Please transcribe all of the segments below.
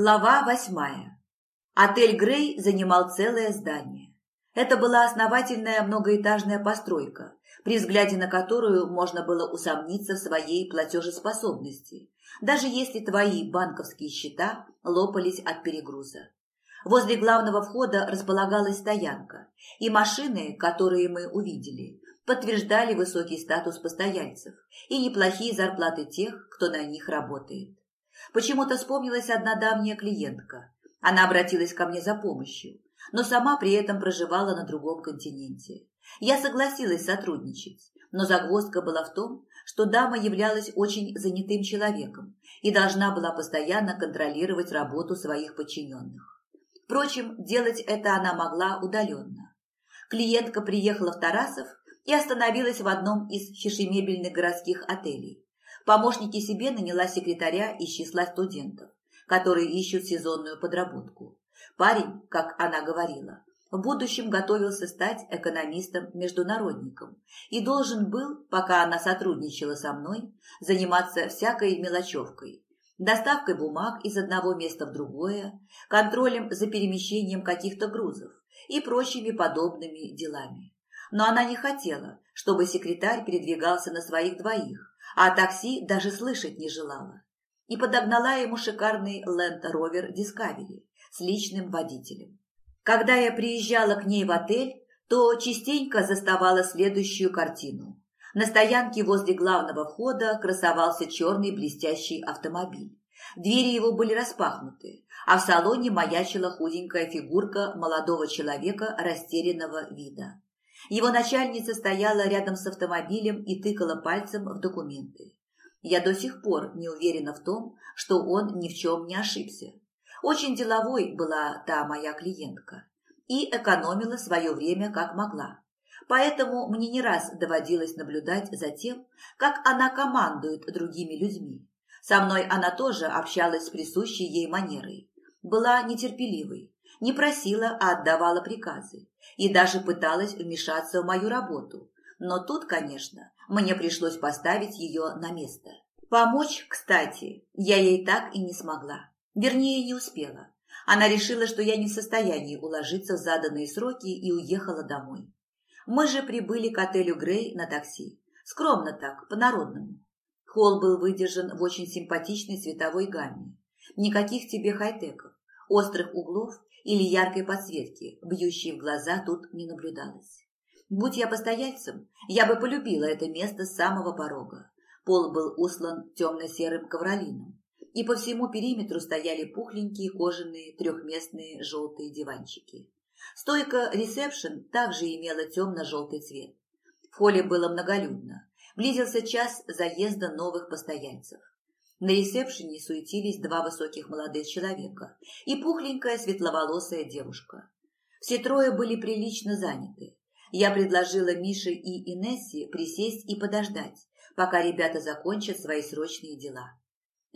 Глава восьмая. Отель «Грей» занимал целое здание. Это была основательная многоэтажная постройка, при взгляде на которую можно было усомниться в своей платежеспособности, даже если твои банковские счета лопались от перегруза. Возле главного входа располагалась стоянка, и машины, которые мы увидели, подтверждали высокий статус постояльцев и неплохие зарплаты тех, кто на них работает. Почему-то вспомнилась одна давняя клиентка. Она обратилась ко мне за помощью, но сама при этом проживала на другом континенте. Я согласилась сотрудничать, но загвоздка была в том, что дама являлась очень занятым человеком и должна была постоянно контролировать работу своих подчиненных. Впрочем, делать это она могла удаленно. Клиентка приехала в Тарасов и остановилась в одном из фешемебельных городских отелей. Помощники себе наняла секретаря из числа студентов, которые ищут сезонную подработку. Парень, как она говорила, в будущем готовился стать экономистом-международником и должен был, пока она сотрудничала со мной, заниматься всякой мелочевкой, доставкой бумаг из одного места в другое, контролем за перемещением каких-то грузов и прочими подобными делами. Но она не хотела, чтобы секретарь передвигался на своих двоих, а такси даже слышать не желала. И подогнала ему шикарный Land Rover Discovery с личным водителем. Когда я приезжала к ней в отель, то частенько заставала следующую картину. На стоянке возле главного входа красовался черный блестящий автомобиль. Двери его были распахнуты, а в салоне маячила худенькая фигурка молодого человека растерянного вида. Его начальница стояла рядом с автомобилем и тыкала пальцем в документы. Я до сих пор не уверена в том, что он ни в чем не ошибся. Очень деловой была та моя клиентка и экономила свое время как могла. Поэтому мне не раз доводилось наблюдать за тем, как она командует другими людьми. Со мной она тоже общалась с присущей ей манерой. Была нетерпеливой, не просила, а отдавала приказы и даже пыталась вмешаться в мою работу. Но тут, конечно, мне пришлось поставить ее на место. Помочь, кстати, я ей так и не смогла. Вернее, не успела. Она решила, что я не в состоянии уложиться в заданные сроки и уехала домой. Мы же прибыли к отелю Грей на такси. Скромно так, по-народному. Холл был выдержан в очень симпатичной цветовой гамме. Никаких тебе хай-теков, острых углов или яркой подсветки, бьющей в глаза, тут не наблюдалось. Будь я постояльцем, я бы полюбила это место с самого порога. Пол был услан темно-серым ковролином, и по всему периметру стояли пухленькие кожаные трехместные желтые диванчики. Стойка ресепшн также имела темно-желтый цвет. В холле было многолюдно. Близился час заезда новых постояльцев. На ресепшене суетились два высоких молодых человека и пухленькая светловолосая девушка. Все трое были прилично заняты. Я предложила Мише и Инессе присесть и подождать, пока ребята закончат свои срочные дела.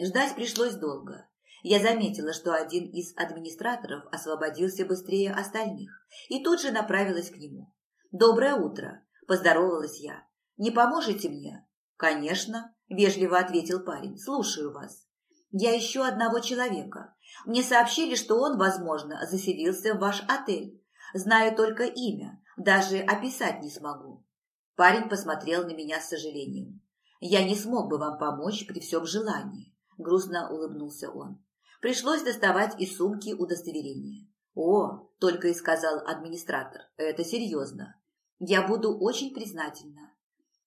Ждать пришлось долго. Я заметила, что один из администраторов освободился быстрее остальных, и тут же направилась к нему. «Доброе утро!» – поздоровалась я. «Не поможете мне?» «Конечно», – вежливо ответил парень. «Слушаю вас». «Я ищу одного человека. Мне сообщили, что он, возможно, заселился в ваш отель. Знаю только имя, даже описать не смогу». Парень посмотрел на меня с сожалением. «Я не смог бы вам помочь при всем желании», – грустно улыбнулся он. Пришлось доставать из сумки удостоверение. «О», – только и сказал администратор, – «это серьезно. Я буду очень признательна.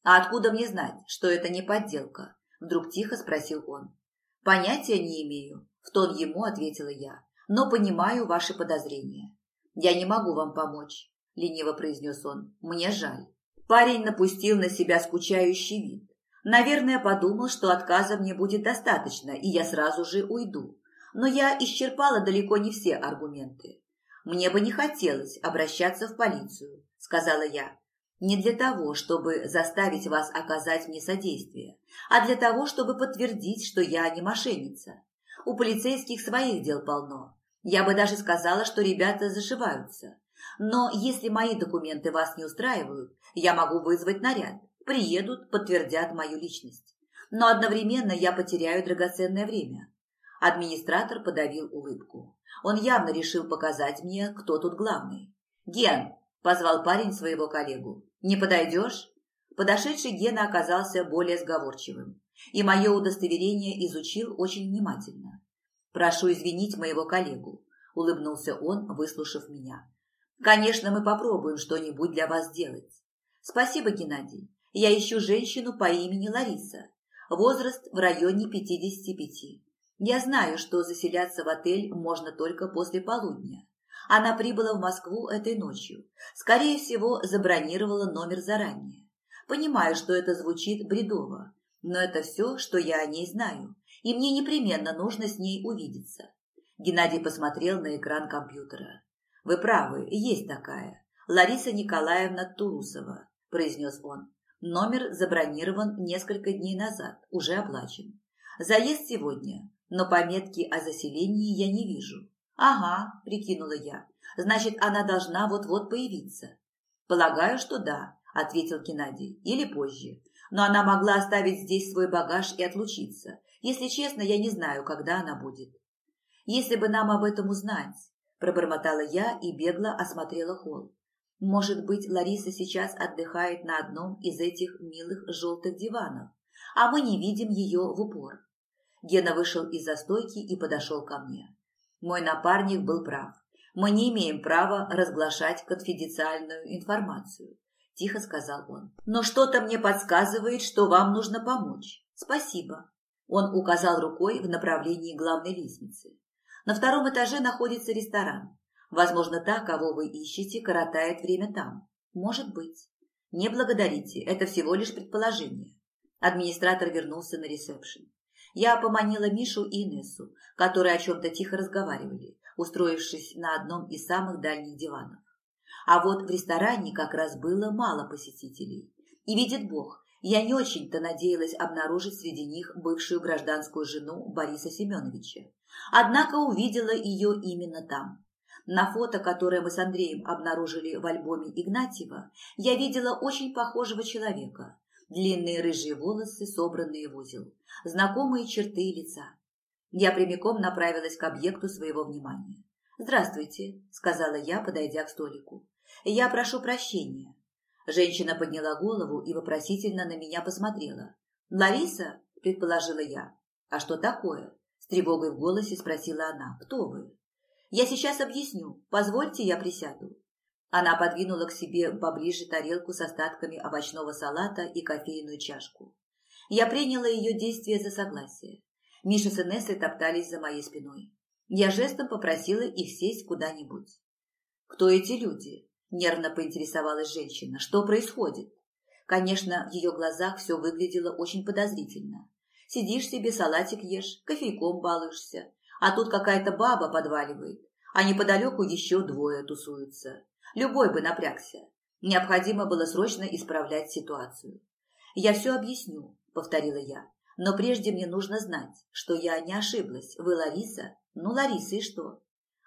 «А откуда мне знать, что это не подделка?» – вдруг тихо спросил он. «Понятия не имею», – в тон ему ответила я, – «но понимаю ваши подозрения». «Я не могу вам помочь», – лениво произнес он. «Мне жаль». Парень напустил на себя скучающий вид. Наверное, подумал, что отказа мне будет достаточно, и я сразу же уйду. Но я исчерпала далеко не все аргументы. «Мне бы не хотелось обращаться в полицию», – сказала я. Не для того, чтобы заставить вас оказать мне содействие, а для того, чтобы подтвердить, что я не мошенница. У полицейских своих дел полно. Я бы даже сказала, что ребята зашиваются. Но если мои документы вас не устраивают, я могу вызвать наряд. Приедут, подтвердят мою личность. Но одновременно я потеряю драгоценное время. Администратор подавил улыбку. Он явно решил показать мне, кто тут главный. «Ген!» – позвал парень своего коллегу. «Не подойдешь?» Подошедший Гена оказался более сговорчивым, и мое удостоверение изучил очень внимательно. «Прошу извинить моего коллегу», – улыбнулся он, выслушав меня. «Конечно, мы попробуем что-нибудь для вас сделать. Спасибо, Геннадий. Я ищу женщину по имени Лариса. Возраст в районе 55. Я знаю, что заселяться в отель можно только после полудня. Она прибыла в Москву этой ночью. Скорее всего, забронировала номер заранее. Понимаю, что это звучит бредово, но это все, что я о ней знаю, и мне непременно нужно с ней увидеться. Геннадий посмотрел на экран компьютера. «Вы правы, есть такая. Лариса Николаевна Турусова», – произнес он. «Номер забронирован несколько дней назад, уже оплачен. Заезд сегодня, но пометки о заселении я не вижу». «Ага», – прикинула я. «Значит, она должна вот-вот появиться». «Полагаю, что да», – ответил Геннадий. «Или позже. Но она могла оставить здесь свой багаж и отлучиться. Если честно, я не знаю, когда она будет». «Если бы нам об этом узнать», – пробормотала я и бегло осмотрела холл. «Может быть, Лариса сейчас отдыхает на одном из этих милых желтых диванов, а мы не видим ее в упор». Гена вышел из застойки и подошел ко мне. Мой напарник был прав. Мы не имеем права разглашать конфиденциальную информацию, тихо сказал он. Но что-то мне подсказывает, что вам нужно помочь. Спасибо. Он указал рукой в направлении главной лестницы. На втором этаже находится ресторан. Возможно, та, кого вы ищете, коротает время там. Может быть. Не благодарите, это всего лишь предположение. Администратор вернулся на ресепшн. Я поманила Мишу и Инессу, которые о чем-то тихо разговаривали, устроившись на одном из самых дальних диванов. А вот в ресторане как раз было мало посетителей. И видит Бог, я не очень-то надеялась обнаружить среди них бывшую гражданскую жену Бориса Семеновича. Однако увидела ее именно там. На фото, которое мы с Андреем обнаружили в альбоме Игнатьева, я видела очень похожего человека. Длинные рыжие волосы, собранные в узел, знакомые черты лица. Я прямиком направилась к объекту своего внимания. «Здравствуйте», – сказала я, подойдя к столику. «Я прошу прощения». Женщина подняла голову и вопросительно на меня посмотрела. «Лариса?» – предположила я. «А что такое?» – с тревогой в голосе спросила она. «Кто вы?» «Я сейчас объясню. Позвольте, я присяду». Она подвинула к себе поближе тарелку с остатками овощного салата и кофейную чашку. Я приняла ее действие за согласие. Миша с Инессой топтались за моей спиной. Я жестом попросила их сесть куда-нибудь. «Кто эти люди?» – нервно поинтересовалась женщина. «Что происходит?» Конечно, в ее глазах все выглядело очень подозрительно. Сидишь себе, салатик ешь, кофейком балуешься, а тут какая-то баба подваливает, а неподалеку еще двое тусуются. Любой бы напрягся. Необходимо было срочно исправлять ситуацию. «Я все объясню», — повторила я. «Но прежде мне нужно знать, что я не ошиблась. Вы Лариса? Ну, Лариса и что?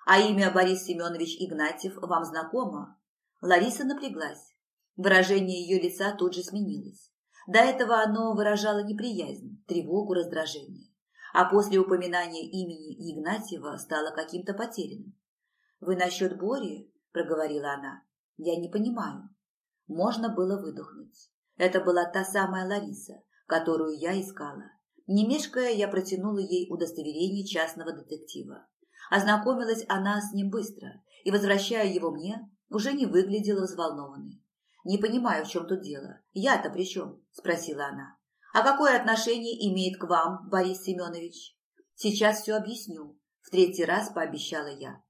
А имя Борис Семенович Игнатьев вам знакомо?» Лариса напряглась. Выражение ее лица тут же сменилось. До этого оно выражало неприязнь, тревогу, раздражение. А после упоминания имени Игнатьева стало каким-то потерянным. «Вы насчет Бори?» – проговорила она. «Я не понимаю». Можно было выдохнуть. Это была та самая Лариса, которую я искала. Не мешкая, я протянула ей удостоверение частного детектива. Ознакомилась она с ним быстро, и, возвращая его мне, уже не выглядела взволнованной. «Не понимаю, в чем тут дело. Я-то при чем?» – спросила она. «А какое отношение имеет к вам, Борис Семенович?» «Сейчас все объясню», – в третий раз пообещала я.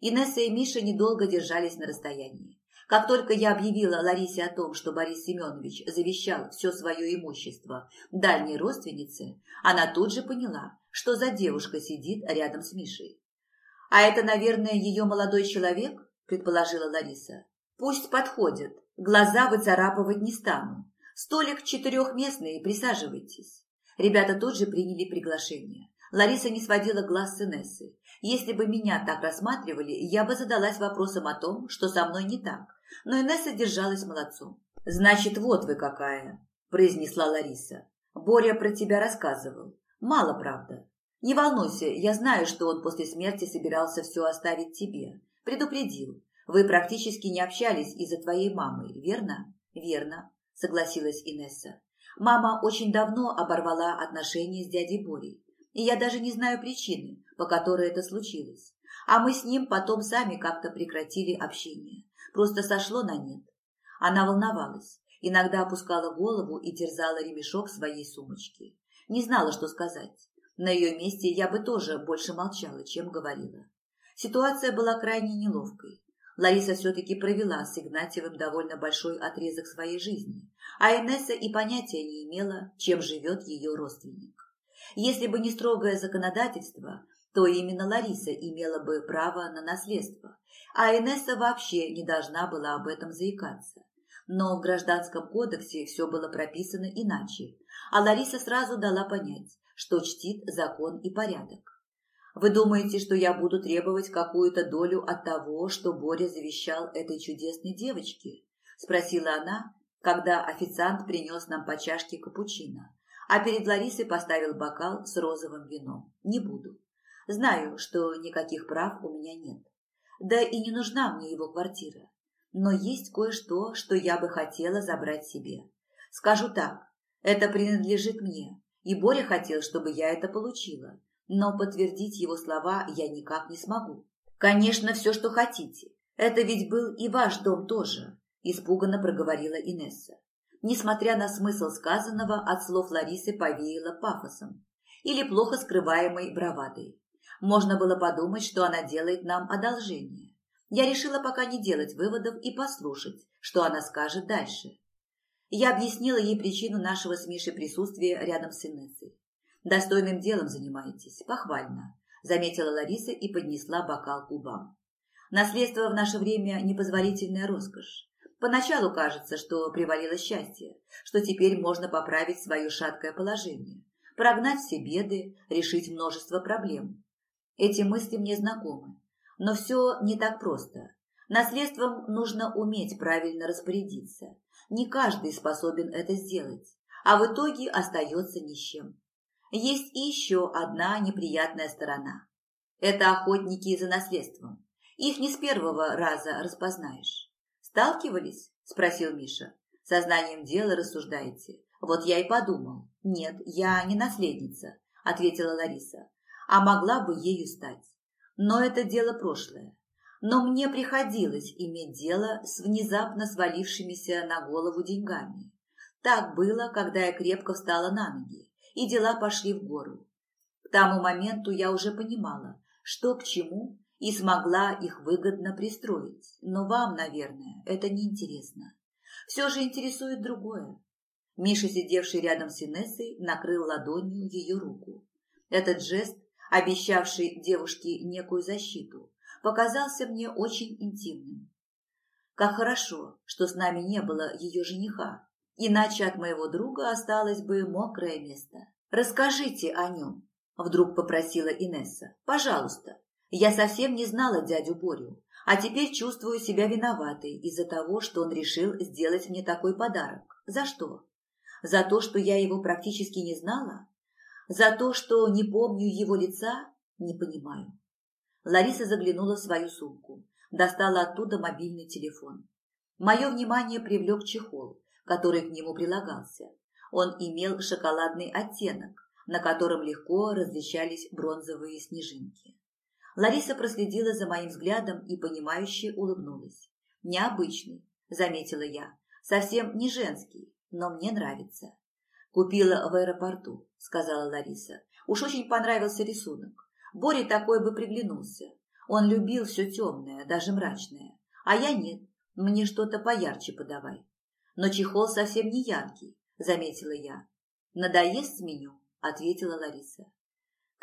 Инесса и Миша недолго держались на расстоянии. Как только я объявила Ларисе о том, что Борис Семенович завещал все свое имущество дальней родственнице, она тут же поняла, что за девушка сидит рядом с Мишей. «А это, наверное, ее молодой человек?» – предположила Лариса. «Пусть подходит. Глаза выцарапывать не стану. Столик четырехместный, присаживайтесь». Ребята тут же приняли приглашение. Лариса не сводила глаз с Инессы. Если бы меня так рассматривали, я бы задалась вопросом о том, что со мной не так. Но Инесса держалась молодцом. «Значит, вот вы какая», – произнесла Лариса. «Боря про тебя рассказывал. Мало, правда. Не волнуйся, я знаю, что он после смерти собирался все оставить тебе. Предупредил. Вы практически не общались из-за твоей мамы, верно? Верно, согласилась Инесса. Мама очень давно оборвала отношения с дядей Борей, и я даже не знаю причины, по которой это случилось. А мы с ним потом сами как-то прекратили общение. Просто сошло на нет. Она волновалась, иногда опускала голову и терзала ремешок своей сумочки. Не знала, что сказать. На ее месте я бы тоже больше молчала, чем говорила. Ситуация была крайне неловкой. Лариса все-таки провела с Игнатьевым довольно большой отрезок своей жизни, а Инесса и понятия не имела, чем живет ее родственник. Если бы не строгое законодательство, то именно Лариса имела бы право на наследство, а Инесса вообще не должна была об этом заикаться. Но в Гражданском кодексе все было прописано иначе, а Лариса сразу дала понять, что чтит закон и порядок. Вы думаете, что я буду требовать какую-то долю от того, что Боря завещал этой чудесной девочке? Спросила она, когда официант принес нам по чашке капучино, а перед Ларисой поставил бокал с розовым вином. Не буду. Знаю, что никаких прав у меня нет. Да и не нужна мне его квартира. Но есть кое-что, что я бы хотела забрать себе. Скажу так, это принадлежит мне, и Боря хотел, чтобы я это получила но подтвердить его слова я никак не смогу. «Конечно, все, что хотите. Это ведь был и ваш дом тоже», – испуганно проговорила Инесса. Несмотря на смысл сказанного, от слов Ларисы повеяло пафосом или плохо скрываемой бравадой. Можно было подумать, что она делает нам одолжение. Я решила пока не делать выводов и послушать, что она скажет дальше. Я объяснила ей причину нашего с Мишей присутствия рядом с Инессой. Достойным делом занимаетесь, похвально, заметила Лариса и поднесла бокал к губам. Наследство в наше время непозволительная роскошь. Поначалу кажется, что привалило счастье, что теперь можно поправить свое шаткое положение, прогнать все беды, решить множество проблем. Эти мысли мне знакомы. Но все не так просто. Наследством нужно уметь правильно распорядиться. Не каждый способен это сделать, а в итоге остается ни с чем. Есть еще одна неприятная сторона. Это охотники за наследством. Их не с первого раза распознаешь. «Сталкивались?» – спросил Миша. «Сознанием дела рассуждаете. Вот я и подумал. Нет, я не наследница», – ответила Лариса. «А могла бы ею стать. Но это дело прошлое. Но мне приходилось иметь дело с внезапно свалившимися на голову деньгами. Так было, когда я крепко встала на ноги и дела пошли в гору. К тому моменту я уже понимала, что к чему, и смогла их выгодно пристроить. Но вам, наверное, это не интересно. Все же интересует другое. Миша, сидевший рядом с Инессой, накрыл ладонью ее руку. Этот жест, обещавший девушке некую защиту, показался мне очень интимным. Как хорошо, что с нами не было ее жениха, Иначе от моего друга осталось бы мокрое место. Расскажите о нем, вдруг попросила Инесса. Пожалуйста. Я совсем не знала дядю Борю, а теперь чувствую себя виноватой из-за того, что он решил сделать мне такой подарок. За что? За то, что я его практически не знала? За то, что не помню его лица? Не понимаю. Лариса заглянула в свою сумку, достала оттуда мобильный телефон. Мое внимание привлек чехол, который к нему прилагался. Он имел шоколадный оттенок, на котором легко различались бронзовые снежинки. Лариса проследила за моим взглядом и, понимающе улыбнулась. «Необычный», – заметила я, – «совсем не женский, но мне нравится». «Купила в аэропорту», – сказала Лариса. «Уж очень понравился рисунок. Боре такой бы приглянулся. Он любил все темное, даже мрачное. А я нет, мне что-то поярче подавай». Но чехол совсем не яркий, заметила я. Надоест сменю, ответила Лариса.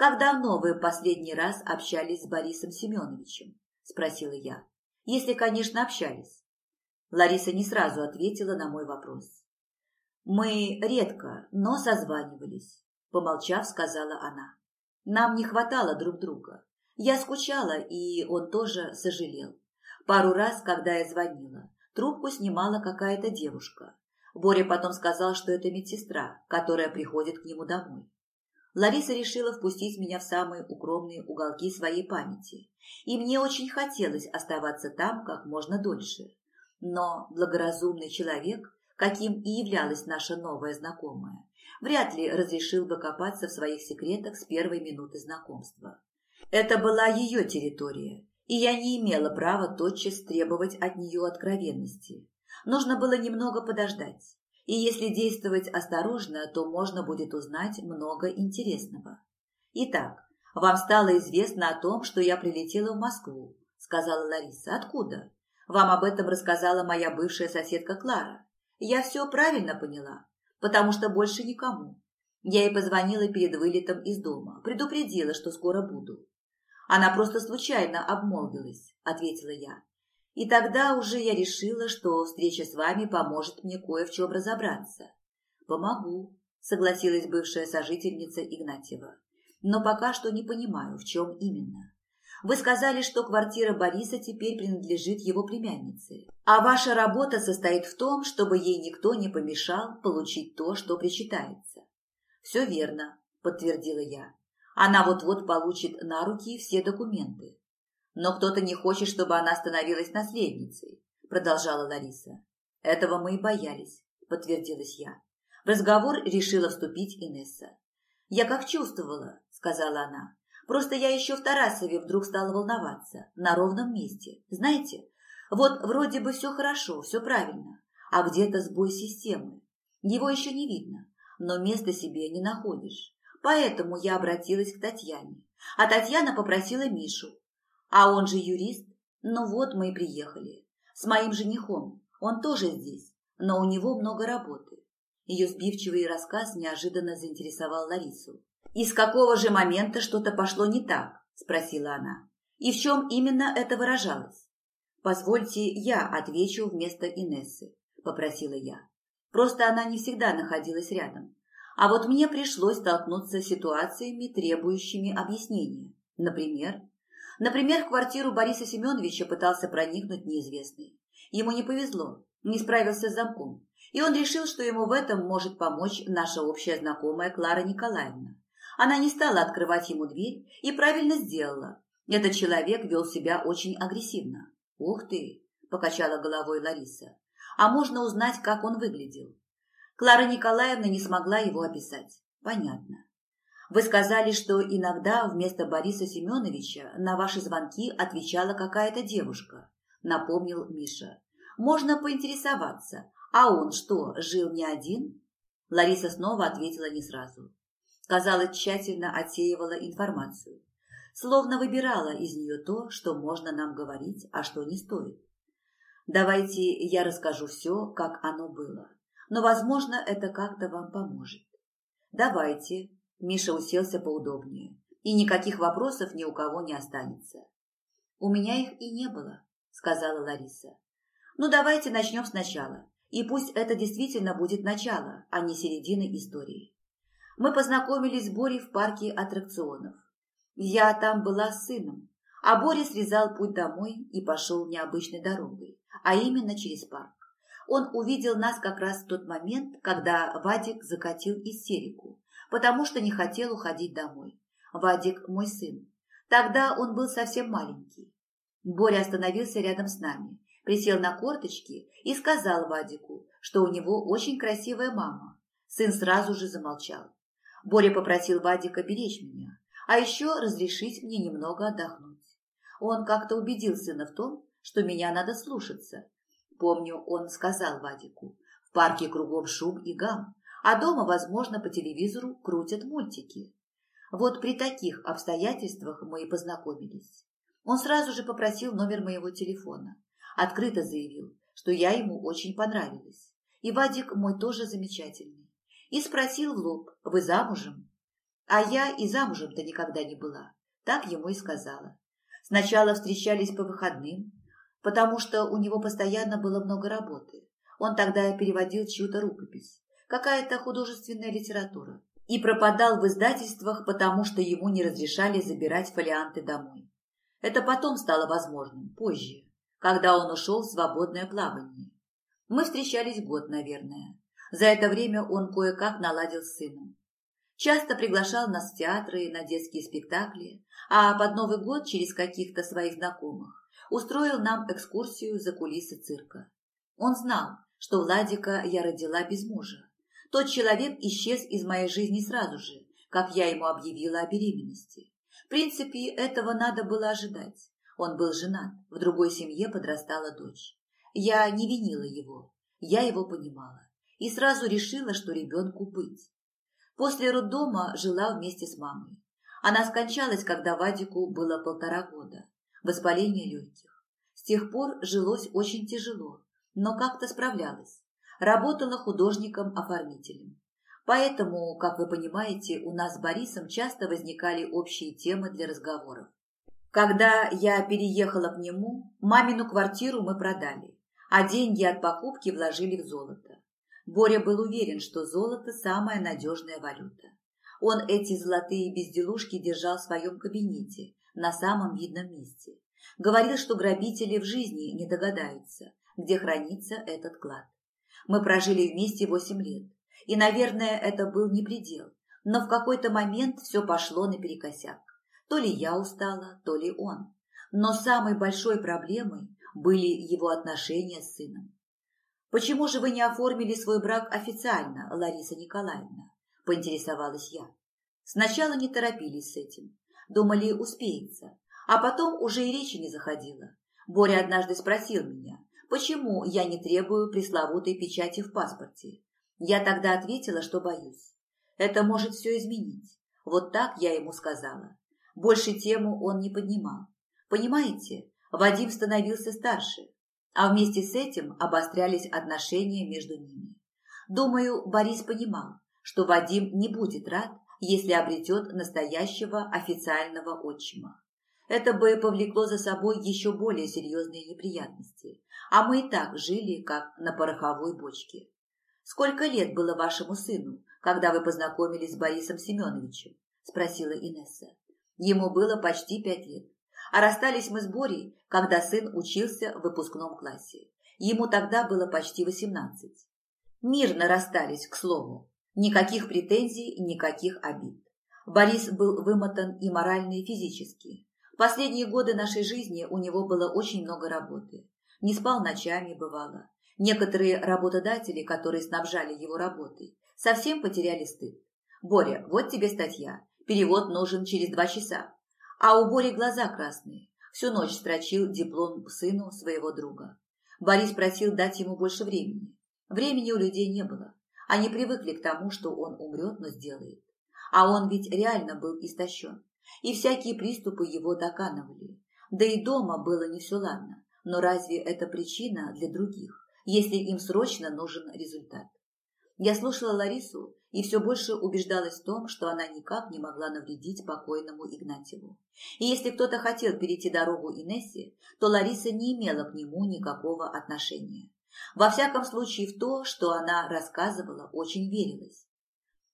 Как давно вы последний раз общались с Борисом Семеновичем? спросила я. Если, конечно, общались. Лариса не сразу ответила на мой вопрос. Мы редко, но созванивались, помолчав, сказала она. Нам не хватало друг друга. Я скучала, и он тоже сожалел. Пару раз, когда я звонила, Трубку снимала какая-то девушка. Боря потом сказал, что это медсестра, которая приходит к нему домой. Лариса решила впустить меня в самые укромные уголки своей памяти, и мне очень хотелось оставаться там как можно дольше. Но благоразумный человек, каким и являлась наша новая знакомая, вряд ли разрешил бы копаться в своих секретах с первой минуты знакомства. Это была ее территория, и я не имела права тотчас требовать от нее откровенности. Нужно было немного подождать, и если действовать осторожно, то можно будет узнать много интересного. Итак, вам стало известно о том, что я прилетела в Москву, сказала Лариса. Откуда? Вам об этом рассказала моя бывшая соседка Клара. Я все правильно поняла, потому что больше никому. Я ей позвонила перед вылетом из дома, предупредила, что скоро буду. Она просто случайно обмолвилась, ответила я. И тогда уже я решила, что встреча с вами поможет мне кое в чем разобраться. Помогу, согласилась бывшая сожительница Игнатьева. Но пока что не понимаю, в чем именно. Вы сказали, что квартира Бориса теперь принадлежит его племяннице. А ваша работа состоит в том, чтобы ей никто не помешал получить то, что причитается. Все верно, подтвердила я. Она вот-вот получит на руки все документы. Но кто-то не хочет, чтобы она становилась наследницей, продолжала Лариса. Этого мы и боялись, подтвердилась я. В разговор решила вступить Инесса. Я как чувствовала, сказала она. Просто я еще в Тарасове вдруг стала волноваться, на ровном месте. Знаете, вот вроде бы все хорошо, все правильно, а где-то сбой системы. Его еще не видно, но места себе не находишь. Поэтому я обратилась к Татьяне. А Татьяна попросила Мишу. А он же юрист. Ну вот мы и приехали. С моим женихом. Он тоже здесь, но у него много работы. Ее сбивчивый рассказ неожиданно заинтересовал Ларису. «И с какого же момента что-то пошло не так?» – спросила она. «И в чем именно это выражалось?» «Позвольте, я отвечу вместо Инессы», – попросила я. Просто она не всегда находилась рядом. А вот мне пришлось столкнуться с ситуациями, требующими объяснения. Например, например, в квартиру Бориса Семеновича пытался проникнуть неизвестный. Ему не повезло, не справился с замком, и он решил, что ему в этом может помочь наша общая знакомая Клара Николаевна. Она не стала открывать ему дверь и правильно сделала. Этот человек вел себя очень агрессивно. «Ух ты!» – покачала головой Лариса. «А можно узнать, как он выглядел?» Клара Николаевна не смогла его описать. Понятно. Вы сказали, что иногда вместо Бориса Семеновича на ваши звонки отвечала какая-то девушка, напомнил Миша. Можно поинтересоваться, а он что, жил не один? Лариса снова ответила не сразу. Казалось, тщательно отсеивала информацию, словно выбирала из нее то, что можно нам говорить, а что не стоит. Давайте я расскажу все, как оно было но, возможно, это как-то вам поможет. Давайте. Миша уселся поудобнее. И никаких вопросов ни у кого не останется. У меня их и не было, сказала Лариса. Ну, давайте начнем сначала. И пусть это действительно будет начало, а не середина истории. Мы познакомились с Борей в парке аттракционов. Я там была с сыном, а Боря срезал путь домой и пошел необычной дорогой, а именно через парк. Он увидел нас как раз в тот момент, когда Вадик закатил истерику, потому что не хотел уходить домой. Вадик – мой сын. Тогда он был совсем маленький. Боря остановился рядом с нами, присел на корточки и сказал Вадику, что у него очень красивая мама. Сын сразу же замолчал. Боря попросил Вадика беречь меня, а еще разрешить мне немного отдохнуть. Он как-то убедил сына в том, что меня надо слушаться, Помню, он сказал Вадику, в парке кругом шум и гам, а дома, возможно, по телевизору крутят мультики. Вот при таких обстоятельствах мы и познакомились. Он сразу же попросил номер моего телефона, открыто заявил, что я ему очень понравилась, и Вадик мой тоже замечательный, и спросил в лоб, вы замужем? А я и замужем-то никогда не была, так ему и сказала. Сначала встречались по выходным, потому что у него постоянно было много работы. Он тогда переводил чью-то рукопись, какая-то художественная литература, и пропадал в издательствах, потому что ему не разрешали забирать фолианты домой. Это потом стало возможным, позже, когда он ушел в свободное плавание. Мы встречались год, наверное. За это время он кое-как наладил с сыном. Часто приглашал нас в театры, на детские спектакли, а под Новый год через каких-то своих знакомых устроил нам экскурсию за кулисы цирка. Он знал, что Владика я родила без мужа. Тот человек исчез из моей жизни сразу же, как я ему объявила о беременности. В принципе, этого надо было ожидать. Он был женат, в другой семье подрастала дочь. Я не винила его, я его понимала и сразу решила, что ребенку быть. После роддома жила вместе с мамой. Она скончалась, когда Вадику было полтора года. Воспаление легких. С тех пор жилось очень тяжело, но как-то справлялась. Работала художником-оформителем. Поэтому, как вы понимаете, у нас с Борисом часто возникали общие темы для разговоров. Когда я переехала к нему, мамину квартиру мы продали, а деньги от покупки вложили в золото. Боря был уверен, что золото – самая надежная валюта. Он эти золотые безделушки держал в своем кабинете, на самом видном месте. Говорил, что грабители в жизни не догадаются, где хранится этот клад. Мы прожили вместе восемь лет, и, наверное, это был не предел, но в какой-то момент все пошло наперекосяк. То ли я устала, то ли он. Но самой большой проблемой были его отношения с сыном. «Почему же вы не оформили свой брак официально, Лариса Николаевна?» – поинтересовалась я. Сначала не торопились с этим. Думали, успеется. А потом уже и речи не заходило. Боря однажды спросил меня, почему я не требую пресловутой печати в паспорте. Я тогда ответила, что боюсь. Это может все изменить. Вот так я ему сказала. Больше тему он не поднимал. Понимаете, Вадим становился старше, а вместе с этим обострялись отношения между ними. Думаю, Борис понимал, что Вадим не будет рад, если обретет настоящего официального отчима. Это бы повлекло за собой еще более серьезные неприятности, а мы и так жили, как на пороховой бочке. «Сколько лет было вашему сыну, когда вы познакомились с Борисом Семеновичем?» – спросила Инесса. Ему было почти пять лет. А расстались мы с Борей, когда сын учился в выпускном классе. Ему тогда было почти восемнадцать. Мирно расстались, к слову. Никаких претензий, никаких обид. Борис был вымотан и морально, и физически. Последние годы нашей жизни у него было очень много работы. Не спал ночами, бывало. Некоторые работодатели, которые снабжали его работой, совсем потеряли стыд. «Боря, вот тебе статья. Перевод нужен через два часа. А у Бори глаза красные. Всю ночь строчил диплом сыну своего друга. Борис просил дать ему больше времени. Времени у людей не было. Они привыкли к тому, что он умрет, но сделает. А он ведь реально был истощен. И всякие приступы его доканывали. Да и дома было не все ладно. Но разве это причина для других, если им срочно нужен результат? Я слушала Ларису и все больше убеждалась в том, что она никак не могла навредить покойному Игнатьеву. И если кто-то хотел перейти дорогу Инессе, то Лариса не имела к нему никакого отношения. Во всяком случае, в то, что она рассказывала, очень верилось.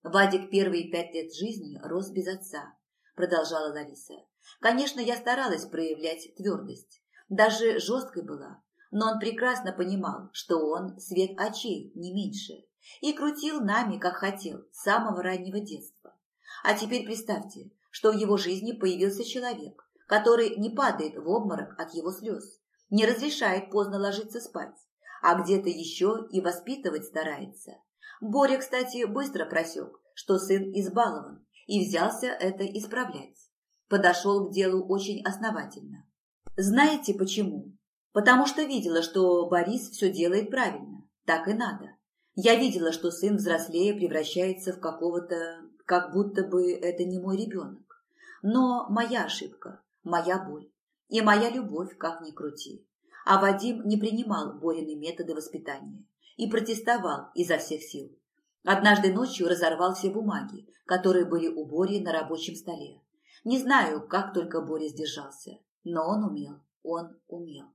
Вадик первые пять лет жизни рос без отца, продолжала Лариса. Конечно, я старалась проявлять твердость, даже жесткой была, но он прекрасно понимал, что он свет очей, не меньше и крутил нами, как хотел, с самого раннего детства. А теперь представьте, что в его жизни появился человек, который не падает в обморок от его слез, не разрешает поздно ложиться спать, а где-то еще и воспитывать старается. Боря, кстати, быстро просек, что сын избалован, и взялся это исправлять. Подошел к делу очень основательно. Знаете почему? Потому что видела, что Борис все делает правильно. Так и надо. Я видела, что сын взрослее превращается в какого-то, как будто бы это не мой ребенок. Но моя ошибка, моя боль и моя любовь, как ни крути. А Вадим не принимал Борины методы воспитания и протестовал изо всех сил. Однажды ночью разорвал все бумаги, которые были у Бори на рабочем столе. Не знаю, как только Боря сдержался, но он умел, он умел.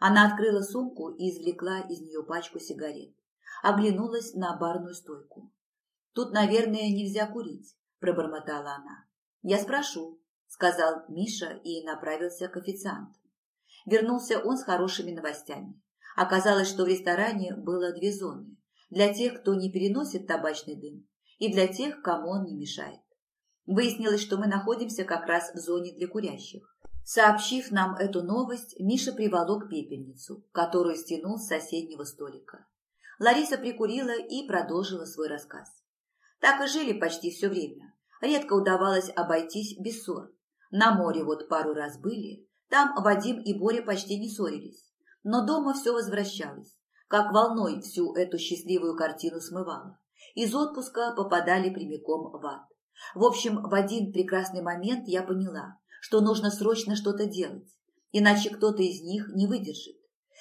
Она открыла сумку и извлекла из нее пачку сигарет оглянулась на барную стойку. «Тут, наверное, нельзя курить», – пробормотала она. «Я спрошу», – сказал Миша и направился к официанту. Вернулся он с хорошими новостями. Оказалось, что в ресторане было две зоны. Для тех, кто не переносит табачный дым, и для тех, кому он не мешает. Выяснилось, что мы находимся как раз в зоне для курящих. Сообщив нам эту новость, Миша приволок пепельницу, которую стянул с соседнего столика. Лариса прикурила и продолжила свой рассказ. Так и жили почти все время. Редко удавалось обойтись без ссор. На море вот пару раз были, там Вадим и Боря почти не ссорились. Но дома все возвращалось, как волной всю эту счастливую картину смывало. Из отпуска попадали прямиком в ад. В общем, в один прекрасный момент я поняла, что нужно срочно что-то делать, иначе кто-то из них не выдержит.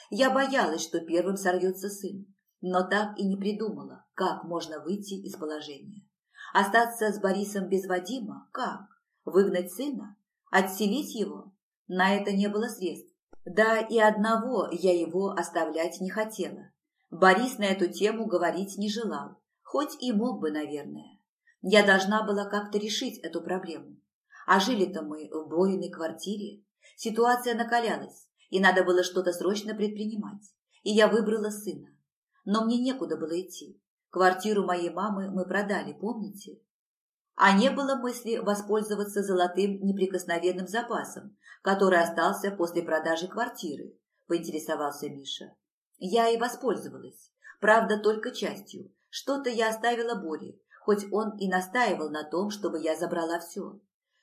Я боялась, что первым сорвется сын, но так и не придумала, как можно выйти из положения. Остаться с Борисом без Вадима? Как? Выгнать сына? Отселить его? На это не было средств. Да и одного я его оставлять не хотела. Борис на эту тему говорить не желал, хоть и мог бы, наверное. Я должна была как-то решить эту проблему. А жили-то мы в Бориной квартире. Ситуация накалялась, и надо было что-то срочно предпринимать. И я выбрала сына. Но мне некуда было идти. Квартиру моей мамы мы продали, помните? А не было мысли воспользоваться золотым неприкосновенным запасом, который остался после продажи квартиры, поинтересовался Миша. Я и воспользовалась, правда, только частью. Что-то я оставила Боре, хоть он и настаивал на том, чтобы я забрала все.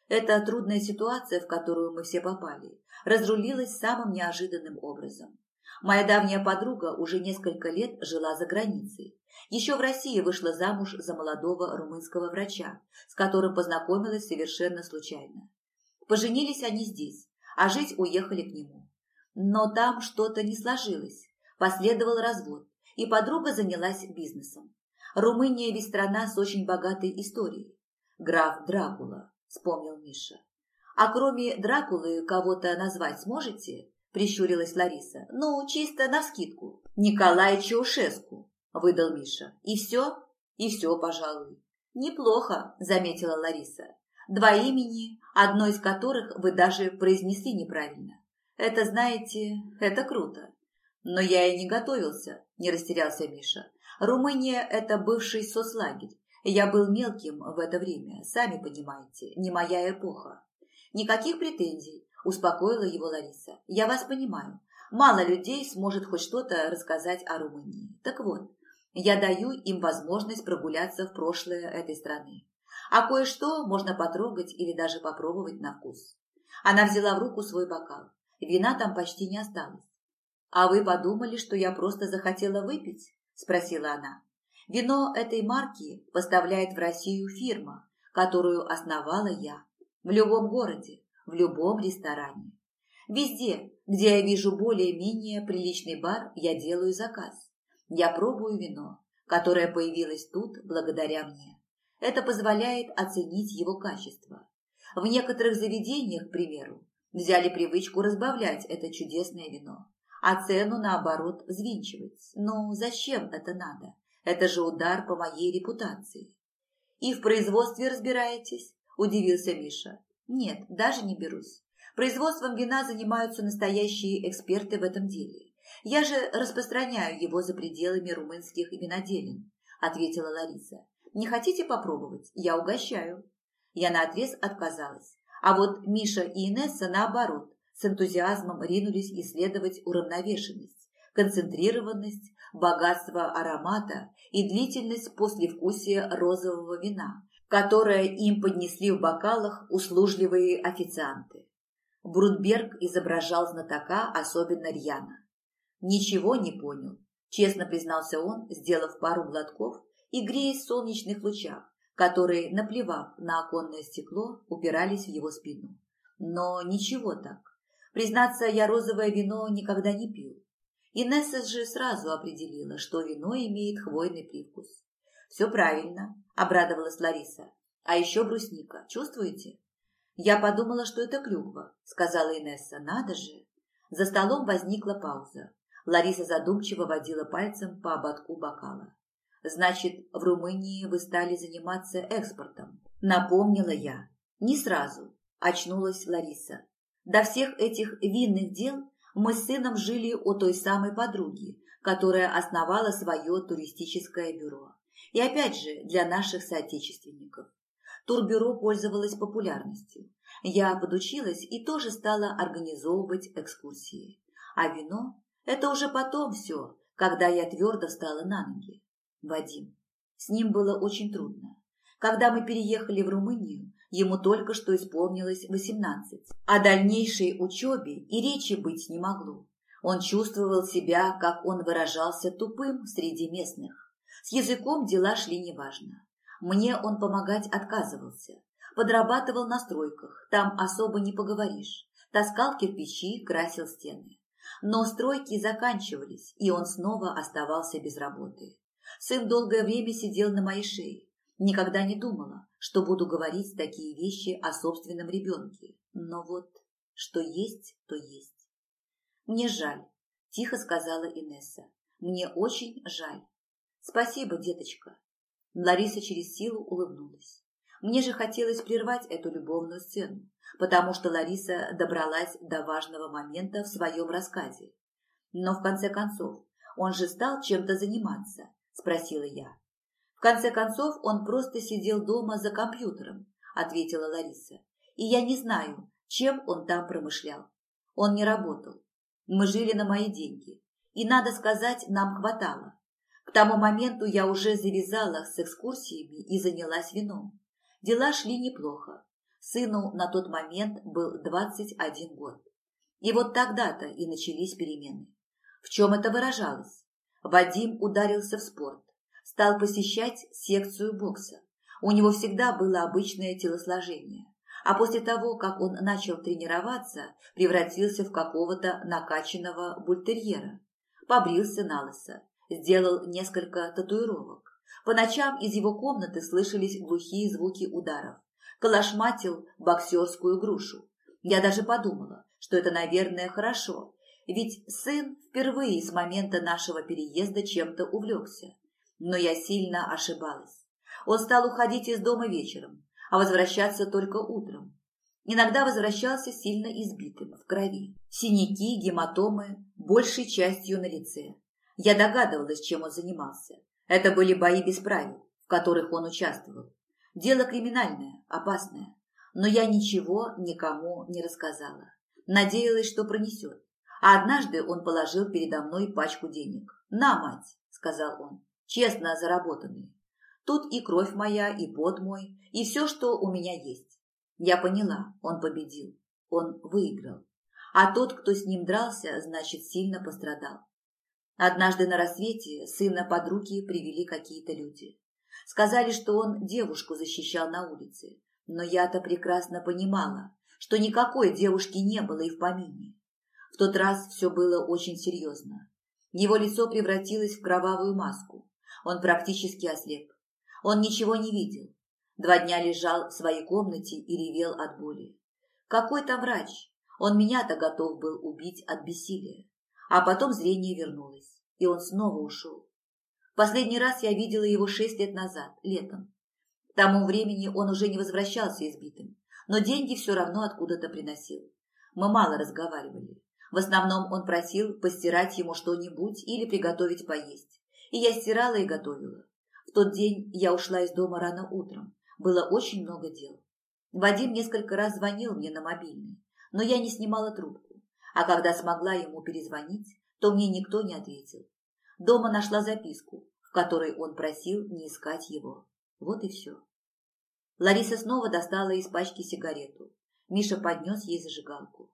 Эта трудная ситуация, в которую мы все попали, разрулилась самым неожиданным образом. Моя давняя подруга уже несколько лет жила за границей. Еще в России вышла замуж за молодого румынского врача, с которым познакомилась совершенно случайно. Поженились они здесь, а жить уехали к нему. Но там что-то не сложилось, последовал развод, и подруга занялась бизнесом. Румыния ведь страна с очень богатой историей. Граф Дракула, вспомнил Миша. А кроме Дракулы кого-то назвать сможете? Прищурилась Лариса. «Ну, чисто навскидку». «Николай Чаушеску», – выдал Миша. «И все?» «И все, пожалуй». «Неплохо», – заметила Лариса. «Два имени, одно из которых вы даже произнесли неправильно. Это, знаете, это круто». «Но я и не готовился», – не растерялся Миша. «Румыния – это бывший соцлагерь. Я был мелким в это время, сами понимаете, не моя эпоха. Никаких претензий. Успокоила его Лариса. Я вас понимаю. Мало людей сможет хоть что-то рассказать о Румынии. Так вот, я даю им возможность прогуляться в прошлое этой страны. А кое-что можно потрогать или даже попробовать на вкус. Она взяла в руку свой бокал. Вина там почти не осталось. «А вы подумали, что я просто захотела выпить?» – спросила она. «Вино этой марки поставляет в Россию фирма, которую основала я. В любом городе, в любом ресторане. Везде, где я вижу более-менее приличный бар, я делаю заказ. Я пробую вино, которое появилось тут благодаря мне. Это позволяет оценить его качество. В некоторых заведениях, к примеру, взяли привычку разбавлять это чудесное вино, а цену, наоборот, взвинчивать. Ну, зачем это надо? Это же удар по моей репутации. И в производстве разбираетесь? Удивился Миша. Нет, даже не берусь. Производством вина занимаются настоящие эксперты в этом деле. Я же распространяю его за пределами румынских виноделин, ответила Лариса. Не хотите попробовать? Я угощаю. Я наотрез отказалась. А вот Миша и Инесса, наоборот, с энтузиазмом ринулись исследовать уравновешенность, концентрированность, богатство аромата и длительность послевкусия розового вина, которое им поднесли в бокалах услужливые официанты. Брудберг изображал знатока особенно рьяно. Ничего не понял, честно признался он, сделав пару глотков и греясь в солнечных лучах, которые, наплевав на оконное стекло, упирались в его спину. Но ничего так. Признаться, я розовое вино никогда не пил. Инесса же сразу определила, что вино имеет хвойный привкус. «Все правильно», – обрадовалась Лариса. «А еще брусника. Чувствуете?» «Я подумала, что это клюква», – сказала Инесса. «Надо же!» За столом возникла пауза. Лариса задумчиво водила пальцем по ободку бокала. «Значит, в Румынии вы стали заниматься экспортом?» Напомнила я. «Не сразу», – очнулась Лариса. «До всех этих винных дел мы с сыном жили у той самой подруги, которая основала свое туристическое бюро. И опять же, для наших соотечественников. Турбюро пользовалось популярностью. Я подучилась и тоже стала организовывать экскурсии. А вино – это уже потом все, когда я твердо встала на ноги. Вадим. С ним было очень трудно. Когда мы переехали в Румынию, ему только что исполнилось восемнадцать. О дальнейшей учебе и речи быть не могло. Он чувствовал себя, как он выражался, тупым среди местных. С языком дела шли неважно. Мне он помогать отказывался. Подрабатывал на стройках, там особо не поговоришь. Таскал кирпичи, красил стены. Но стройки заканчивались, и он снова оставался без работы. Сын долгое время сидел на моей шее. Никогда не думала, что буду говорить такие вещи о собственном ребенке. Но вот, что есть, то есть. Мне жаль, тихо сказала Инесса. Мне очень жаль. Спасибо, деточка. Лариса через силу улыбнулась. Мне же хотелось прервать эту любовную сцену, потому что Лариса добралась до важного момента в своем рассказе. Но в конце концов, он же стал чем-то заниматься, спросила я. В конце концов, он просто сидел дома за компьютером, ответила Лариса. И я не знаю, чем он там промышлял. Он не работал. Мы жили на мои деньги. И, надо сказать, нам хватало. Тому моменту я уже завязала с экскурсиями и занялась вином. Дела шли неплохо. Сыну на тот момент был 21 год. И вот тогда-то и начались перемены. В чем это выражалось? Вадим ударился в спорт, стал посещать секцию бокса. У него всегда было обычное телосложение. А после того, как он начал тренироваться, превратился в какого-то накачанного бультерьера. Побрился на лысо, сделал несколько татуировок. По ночам из его комнаты слышались глухие звуки ударов. Калашматил боксерскую грушу. Я даже подумала, что это, наверное, хорошо, ведь сын впервые с момента нашего переезда чем-то увлекся. Но я сильно ошибалась. Он стал уходить из дома вечером, а возвращаться только утром. Иногда возвращался сильно избитым, в крови. Синяки, гематомы, большей частью на лице. Я догадывалась, чем он занимался. Это были бои без правил, в которых он участвовал. Дело криминальное, опасное. Но я ничего никому не рассказала. Надеялась, что пронесет. А однажды он положил передо мной пачку денег. «На, мать!» – сказал он. «Честно заработанные. Тут и кровь моя, и пот мой, и все, что у меня есть». Я поняла, он победил. Он выиграл. А тот, кто с ним дрался, значит, сильно пострадал. Однажды на рассвете сына под руки привели какие-то люди. Сказали, что он девушку защищал на улице, но я-то прекрасно понимала, что никакой девушки не было и в помине. В тот раз все было очень серьезно. Его лицо превратилось в кровавую маску. Он практически ослеп. Он ничего не видел. Два дня лежал в своей комнате и ревел от боли. Какой там врач? Он меня-то готов был убить от бессилия. А потом зрение вернулось, и он снова ушел. Последний раз я видела его шесть лет назад, летом. К тому времени он уже не возвращался избитым, но деньги все равно откуда-то приносил. Мы мало разговаривали. В основном он просил постирать ему что-нибудь или приготовить поесть. И я стирала и готовила. В тот день я ушла из дома рано утром. Было очень много дел. Вадим несколько раз звонил мне на мобильный, но я не снимала трубку. А когда смогла ему перезвонить, то мне никто не ответил. Дома нашла записку, в которой он просил не искать его. Вот и все. Лариса снова достала из пачки сигарету. Миша поднес ей зажигалку.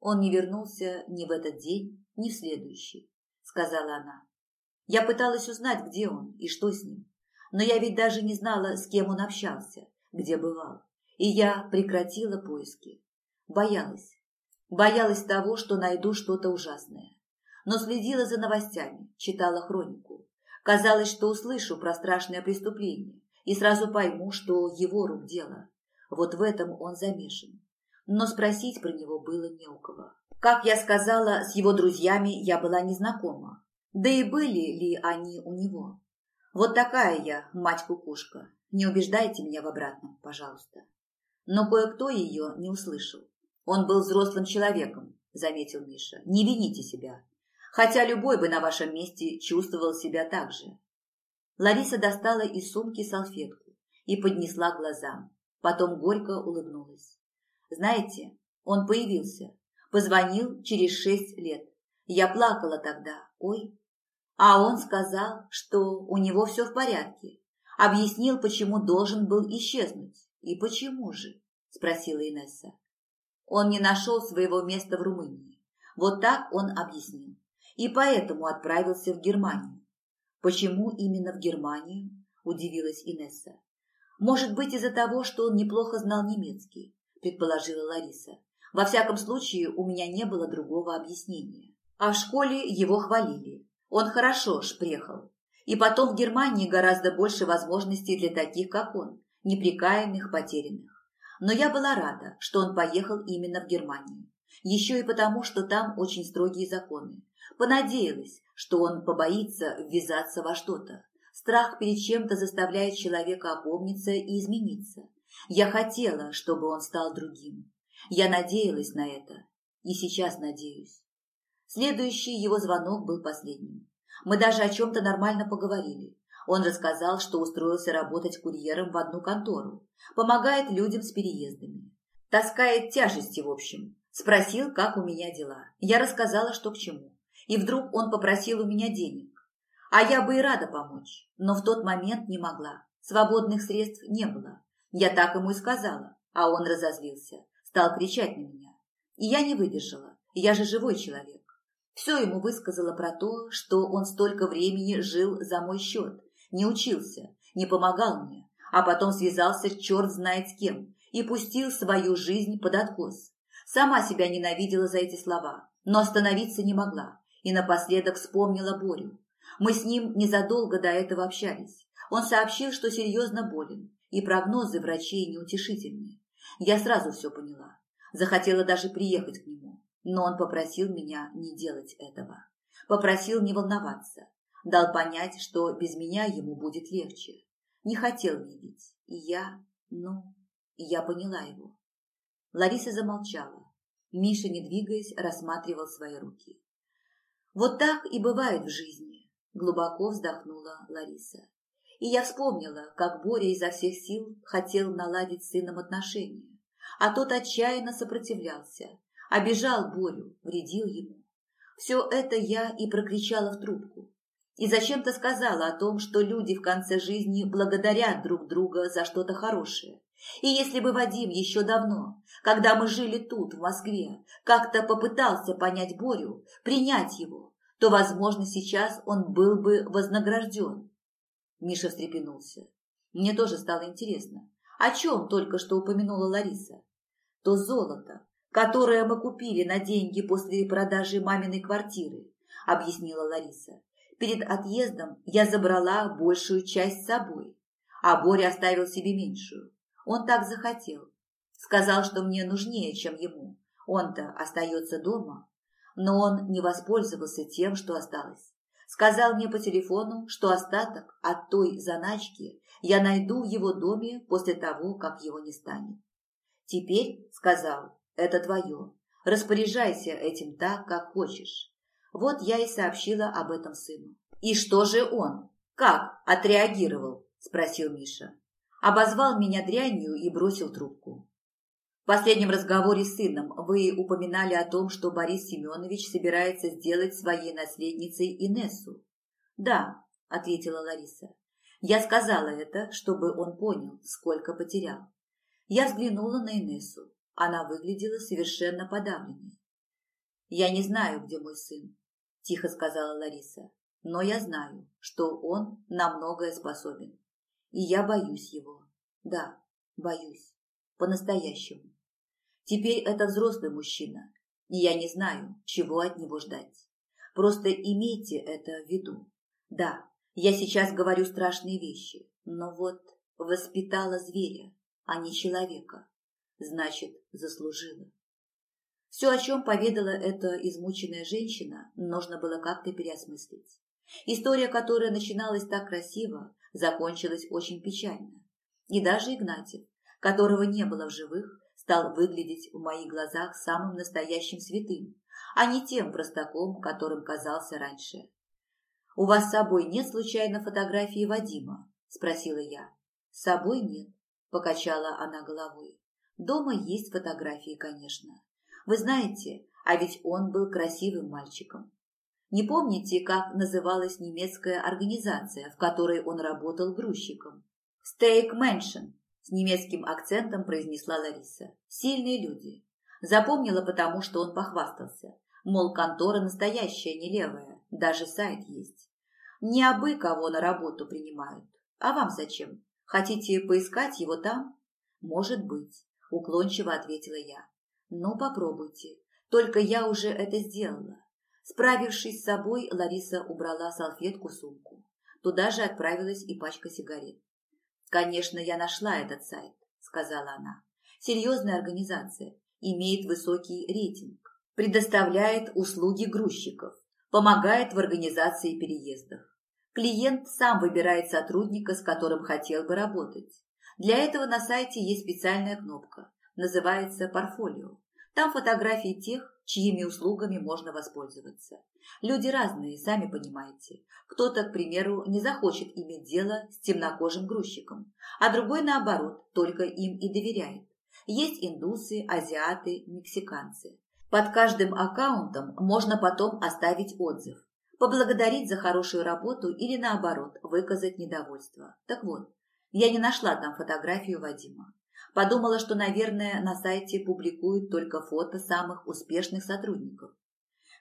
Он не вернулся ни в этот день, ни в следующий, сказала она. Я пыталась узнать, где он и что с ним. Но я ведь даже не знала, с кем он общался, где бывал. И я прекратила поиски. Боялась, Боялась того, что найду что-то ужасное. Но следила за новостями, читала хронику. Казалось, что услышу про страшное преступление и сразу пойму, что его рук дело. Вот в этом он замешан. Но спросить про него было не у кого. Как я сказала, с его друзьями я была незнакома. Да и были ли они у него? Вот такая я, мать-кукушка. Не убеждайте меня в обратном, пожалуйста. Но кое-кто ее не услышал. Он был взрослым человеком, заметил Миша. Не вините себя. Хотя любой бы на вашем месте чувствовал себя так же. Лариса достала из сумки салфетку и поднесла глазам. Потом горько улыбнулась. Знаете, он появился. Позвонил через шесть лет. Я плакала тогда. Ой. А он сказал, что у него все в порядке. Объяснил, почему должен был исчезнуть. И почему же? Спросила Инесса. Он не нашел своего места в Румынии. Вот так он объяснил. И поэтому отправился в Германию. Почему именно в Германию? Удивилась Инесса. Может быть, из-за того, что он неплохо знал немецкий, предположила Лариса. Во всяком случае, у меня не было другого объяснения. А в школе его хвалили. Он хорошо шпрехал. И потом в Германии гораздо больше возможностей для таких, как он, неприкаянных, потерянных. Но я была рада, что он поехал именно в Германию. Еще и потому, что там очень строгие законы. Понадеялась, что он побоится ввязаться во что-то. Страх перед чем-то заставляет человека опомниться и измениться. Я хотела, чтобы он стал другим. Я надеялась на это. И сейчас надеюсь. Следующий его звонок был последним. Мы даже о чем-то нормально поговорили. Он рассказал, что устроился работать курьером в одну контору. Помогает людям с переездами. Таскает тяжести, в общем. Спросил, как у меня дела. Я рассказала, что к чему. И вдруг он попросил у меня денег. А я бы и рада помочь, но в тот момент не могла. Свободных средств не было. Я так ему и сказала, а он разозлился, стал кричать на меня. И я не выдержала, я же живой человек. Все ему высказала про то, что он столько времени жил за мой счет, не учился, не помогал мне, а потом связался черт знает с кем и пустил свою жизнь под откос. Сама себя ненавидела за эти слова, но остановиться не могла и напоследок вспомнила Борю. Мы с ним незадолго до этого общались. Он сообщил, что серьезно болен, и прогнозы врачей неутешительные. Я сразу все поняла. Захотела даже приехать к нему, но он попросил меня не делать этого. Попросил не волноваться. Дал понять, что без меня ему будет легче. Не хотел видеть. И я, ну, я поняла его. Лариса замолчала. Миша, не двигаясь, рассматривал свои руки. Вот так и бывает в жизни, глубоко вздохнула Лариса. И я вспомнила, как Боря изо всех сил хотел наладить с сыном отношения, а тот отчаянно сопротивлялся, обижал Борю, вредил ему. Все это я и прокричала в трубку. И зачем-то сказала о том, что люди в конце жизни благодарят друг друга за что-то хорошее. И если бы Вадим еще давно, когда мы жили тут, в Москве, как-то попытался понять Борю, принять его, то, возможно, сейчас он был бы вознагражден. Миша встрепенулся. Мне тоже стало интересно, о чем только что упомянула Лариса. То золото, которое мы купили на деньги после продажи маминой квартиры, объяснила Лариса. Перед отъездом я забрала большую часть с собой, а Боря оставил себе меньшую. Он так захотел. Сказал, что мне нужнее, чем ему. Он-то остается дома. Но он не воспользовался тем, что осталось. Сказал мне по телефону, что остаток от той заначки я найду в его доме после того, как его не станет. Теперь, сказал, это твое. Распоряжайся этим так, как хочешь. Вот я и сообщила об этом сыну. И что же он? Как отреагировал? Спросил Миша. Обозвал меня дрянью и бросил трубку. В последнем разговоре с сыном вы упоминали о том, что Борис Семенович собирается сделать своей наследницей Инессу. Да, ответила Лариса. Я сказала это, чтобы он понял, сколько потерял. Я взглянула на Инессу. Она выглядела совершенно подавленной. «Я не знаю, где мой сын», – тихо сказала Лариса. «Но я знаю, что он на многое способен. И я боюсь его. Да, боюсь. По-настоящему. Теперь это взрослый мужчина, и я не знаю, чего от него ждать. Просто имейте это в виду. Да, я сейчас говорю страшные вещи, но вот воспитала зверя, а не человека. Значит, заслужила. Все, о чем поведала эта измученная женщина, нужно было как-то переосмыслить. История, которая начиналась так красиво, закончилась очень печально. И даже Игнатьев, которого не было в живых, стал выглядеть в моих глазах самым настоящим святым, а не тем простаком, которым казался раньше. «У вас с собой нет случайно фотографии Вадима?» – спросила я. «С собой нет», – покачала она головой. «Дома есть фотографии, конечно. Вы знаете, а ведь он был красивым мальчиком. Не помните, как называлась немецкая организация, в которой он работал грузчиком? «Стейк Мэншен», – с немецким акцентом произнесла Лариса. «Сильные люди. Запомнила потому, что он похвастался. Мол, контора настоящая, не левая, даже сайт есть. Не абы кого на работу принимают. А вам зачем? Хотите поискать его там? Может быть, уклончиво ответила я. Ну, попробуйте. Только я уже это сделала. Справившись с собой, Лариса убрала салфетку в сумку. Туда же отправилась и пачка сигарет. «Конечно, я нашла этот сайт», – сказала она. «Серьезная организация, имеет высокий рейтинг предоставляет услуги грузчиков, помогает в организации переездов. Клиент сам выбирает сотрудника, с которым хотел бы работать. Для этого на сайте есть специальная кнопка, называется «Портфолио». Там фотографии тех, чьими услугами можно воспользоваться. Люди разные, сами понимаете. Кто-то, к примеру, не захочет иметь дело с темнокожим грузчиком, а другой, наоборот, только им и доверяет. Есть индусы, азиаты, мексиканцы. Под каждым аккаунтом можно потом оставить отзыв, поблагодарить за хорошую работу или наоборот выказать недовольство. Так вот, я не нашла там фотографию Вадима. Подумала, что, наверное, на сайте публикуют только фото самых успешных сотрудников.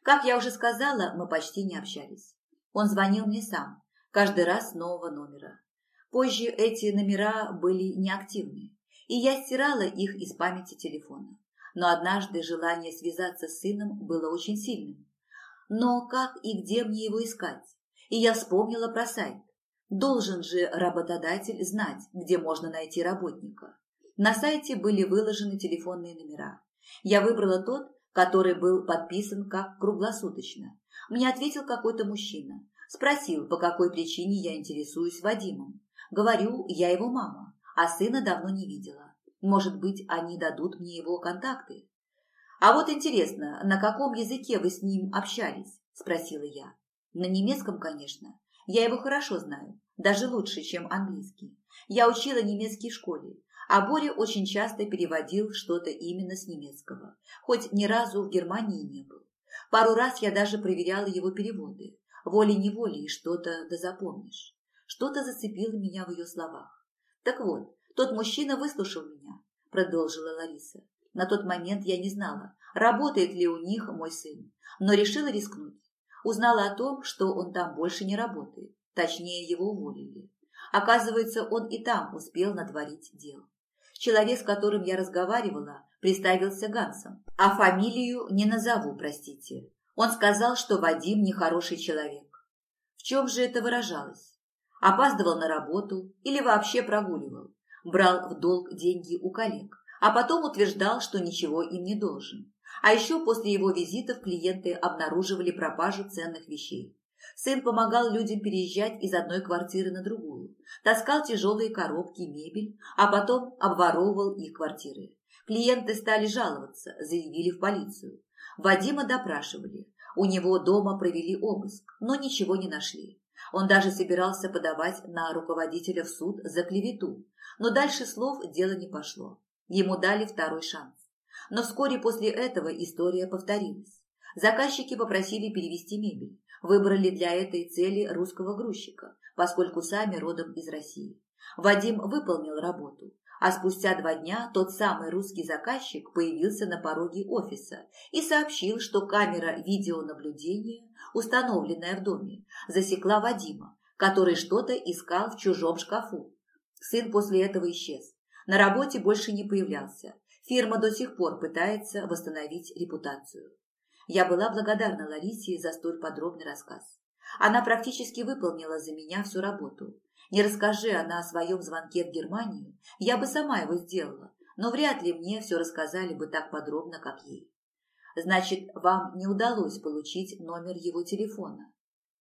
Как я уже сказала, мы почти не общались. Он звонил мне сам, каждый раз с нового номера. Позже эти номера были неактивны, и я стирала их из памяти телефона но однажды желание связаться с сыном было очень сильным. Но как и где мне его искать? И я вспомнила про сайт. Должен же работодатель знать, где можно найти работника. На сайте были выложены телефонные номера. Я выбрала тот, который был подписан как круглосуточно. Мне ответил какой-то мужчина. Спросил, по какой причине я интересуюсь Вадимом. Говорю, я его мама, а сына давно не видела. Может быть, они дадут мне его контакты. А вот интересно, на каком языке вы с ним общались? Спросила я. На немецком, конечно. Я его хорошо знаю, даже лучше, чем английский. Я учила немецкий в школе, а Боря очень часто переводил что-то именно с немецкого, хоть ни разу в Германии не был. Пару раз я даже проверяла его переводы. Волей-неволей что-то да запомнишь. Что-то зацепило меня в ее словах. Так вот, тот мужчина выслушал меня, продолжила Лариса. На тот момент я не знала, работает ли у них мой сын, но решила рискнуть. Узнала о том, что он там больше не работает, точнее его уволили. Оказывается, он и там успел натворить дел. Человек, с которым я разговаривала, представился Гансом, а фамилию не назову, простите. Он сказал, что Вадим нехороший человек. В чем же это выражалось? Опаздывал на работу или вообще прогуливал? брал в долг деньги у коллег, а потом утверждал, что ничего им не должен. А еще после его визитов клиенты обнаруживали пропажу ценных вещей. Сын помогал людям переезжать из одной квартиры на другую, таскал тяжелые коробки, мебель, а потом обворовывал их квартиры. Клиенты стали жаловаться, заявили в полицию. Вадима допрашивали. У него дома провели обыск, но ничего не нашли. Он даже собирался подавать на руководителя в суд за клевету, но дальше слов дело не пошло. Ему дали второй шанс. Но вскоре после этого история повторилась. Заказчики попросили перевести мебель. Выбрали для этой цели русского грузчика, поскольку сами родом из России. Вадим выполнил работу, а спустя два дня тот самый русский заказчик появился на пороге офиса и сообщил, что камера видеонаблюдения, установленная в доме, засекла Вадима, который что-то искал в чужом шкафу. Сын после этого исчез. На работе больше не появлялся. Фирма до сих пор пытается восстановить репутацию. Я была благодарна Ларисе за столь подробный рассказ. Она практически выполнила за меня всю работу. Не расскажи она о своем звонке в Германию, я бы сама его сделала, но вряд ли мне все рассказали бы так подробно, как ей. Значит, вам не удалось получить номер его телефона.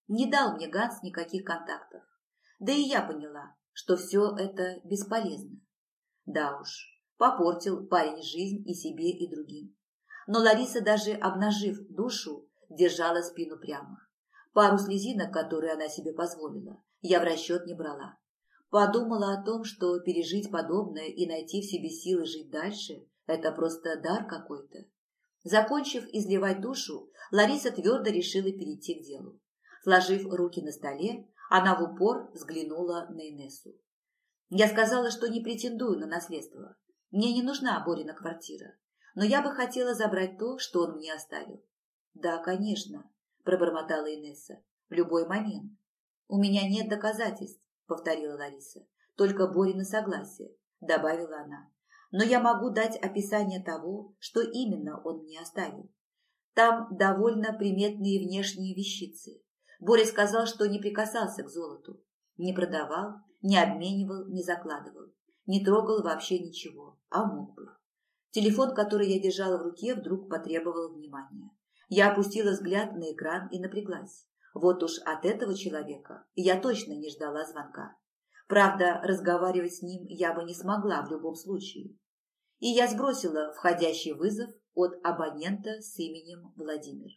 Не дал мне Ганс никаких контактов. Да и я поняла, что все это бесполезно. Да уж, попортил парень жизнь и себе, и другим. Но Лариса, даже обнажив душу, держала спину прямо. Пару слезинок, которые она себе позволила, я в расчет не брала. Подумала о том, что пережить подобное и найти в себе силы жить дальше – это просто дар какой-то. Закончив изливать душу, Лариса твердо решила перейти к делу. Сложив руки на столе, она в упор взглянула на Инессу. «Я сказала, что не претендую на наследство. Мне не нужна Борина квартира, но я бы хотела забрать то, что он мне оставил». «Да, конечно», – пробормотала Инесса, – «в любой момент». «У меня нет доказательств, повторила Лариса. Только Борина согласие, добавила она. Но я могу дать описание того, что именно он мне оставил. Там довольно приметные внешние вещицы. Боря сказал, что не прикасался к золоту. Не продавал, не обменивал, не закладывал. Не трогал вообще ничего, а мог бы. Телефон, который я держала в руке, вдруг потребовал внимания. Я опустила взгляд на экран и напряглась. Вот уж от этого человека я точно не ждала звонка. Правда, разговаривать с ним я бы не смогла в любом случае. И я сбросила входящий вызов от абонента с именем Владимир.